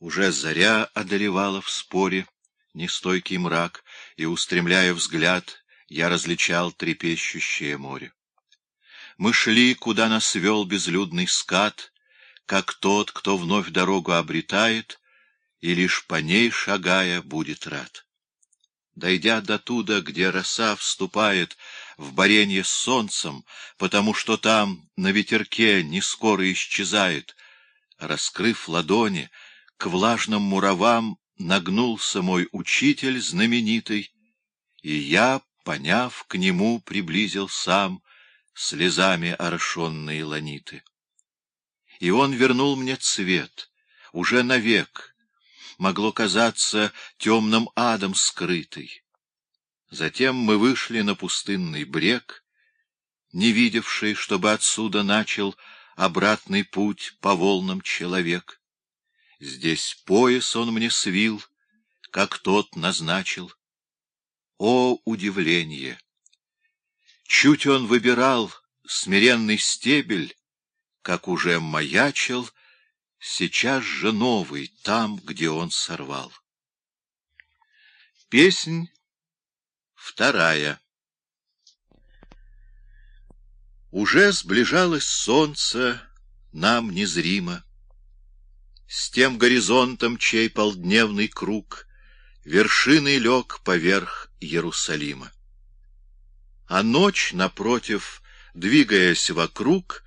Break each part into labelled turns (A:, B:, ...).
A: Уже заря одолевала в споре нестойкий мрак, и, устремляя взгляд, я различал трепещущее море. Мы шли, куда нас вел безлюдный скат, как тот, кто вновь дорогу обретает, и лишь по ней, шагая, будет рад. Дойдя до туда, где роса вступает в боренье с солнцем, потому что там на ветерке не скоро исчезает, раскрыв ладони, к влажным муравам нагнулся мой учитель знаменитый, и я, поняв, к нему приблизил сам слезами орошенные ланиты. И он вернул мне цвет, уже навек, могло казаться темным адом скрытый. Затем мы вышли на пустынный брег, не видевший, чтобы отсюда начал обратный путь по волнам человек. Здесь пояс он мне свил, как тот назначил. О, удивление! Чуть он выбирал смиренный стебель, как уже маячил, сейчас же новый там, где он сорвал. Песнь вторая Уже сближалось солнце нам незримо, С тем горизонтом, чей полдневный круг Вершиной лег поверх Иерусалима. А ночь, напротив, двигаясь вокруг,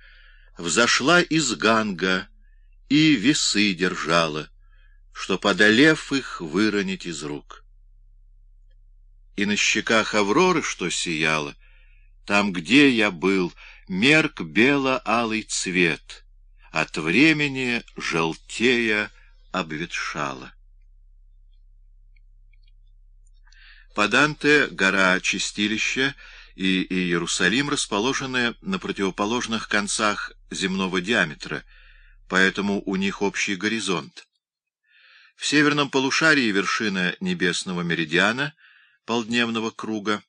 A: Взошла из Ганга и весы держала, Что, подолев их, выронить из рук. И на щеках Авроры, что сияла, Там, где я был, мерк бело-алый цвет, От времени желтея обветшала. По Данте гора Чистилища и Иерусалим расположены на противоположных концах земного диаметра, поэтому у них общий горизонт. В северном полушарии вершина небесного меридиана, полдневного круга,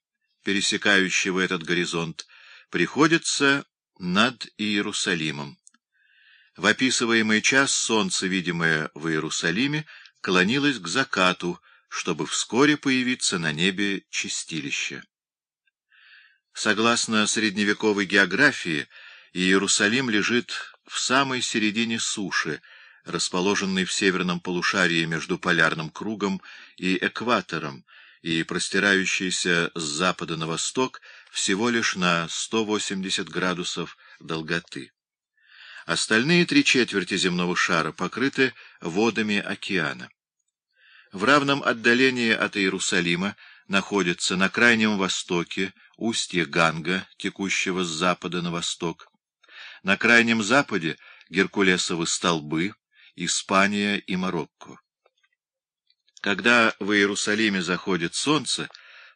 A: пересекающего этот горизонт, приходится над Иерусалимом. В описываемый час солнце, видимое в Иерусалиме, клонилось к закату, чтобы вскоре появиться на небе чистилище. Согласно средневековой географии, Иерусалим лежит в самой середине суши, расположенной в северном полушарии между полярным кругом и экватором, и простирающейся с запада на восток всего лишь на 180 градусов долготы. Остальные три четверти земного шара покрыты водами океана. В равном отдалении от Иерусалима находится на крайнем востоке устье Ганга, текущего с запада на восток. На крайнем западе Геркулесовы столбы, Испания и Марокко. Когда в Иерусалиме заходит солнце,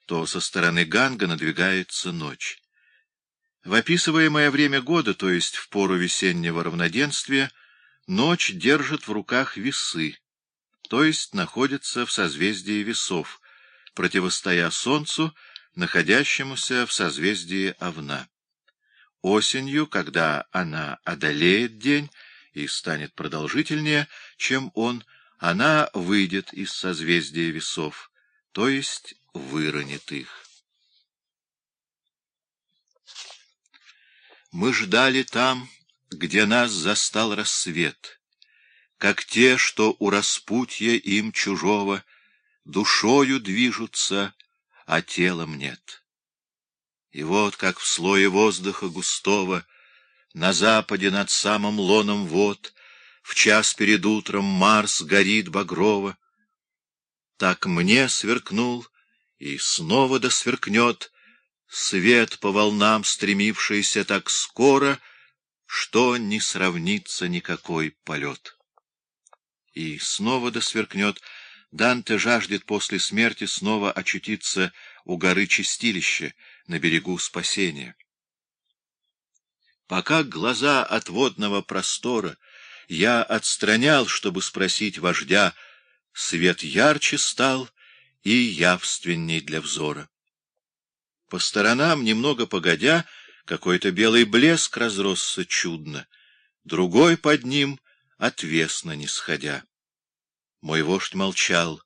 A: то со стороны Ганга надвигается ночь. В описываемое время года, то есть в пору весеннего равноденствия, ночь держит в руках весы, то есть находится в созвездии весов, противостоя Солнцу, находящемуся в созвездии Овна. Осенью, когда она одолеет день и станет продолжительнее, чем он, она выйдет из созвездия весов, то есть выронит их. Мы ждали там, где нас застал рассвет, как те, что у распутья им чужого душою движутся, а телом нет. И вот, как в слое воздуха густого, на западе над самым лоном вод, в час перед утром Марс горит багрово. Так мне сверкнул, и снова да сверкнет свет по волнам, стремившийся так скоро, что не сравнится никакой полет. И снова да сверкнет — Данте жаждет после смерти снова очутиться у горы Чистилища, на берегу спасения. Пока глаза от водного простора я отстранял, чтобы спросить вождя, свет ярче стал и явственней для взора. По сторонам, немного погодя, какой-то белый блеск разросся чудно, другой под ним отвесно не сходя. Мой вождь молчал,